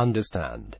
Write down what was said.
understand.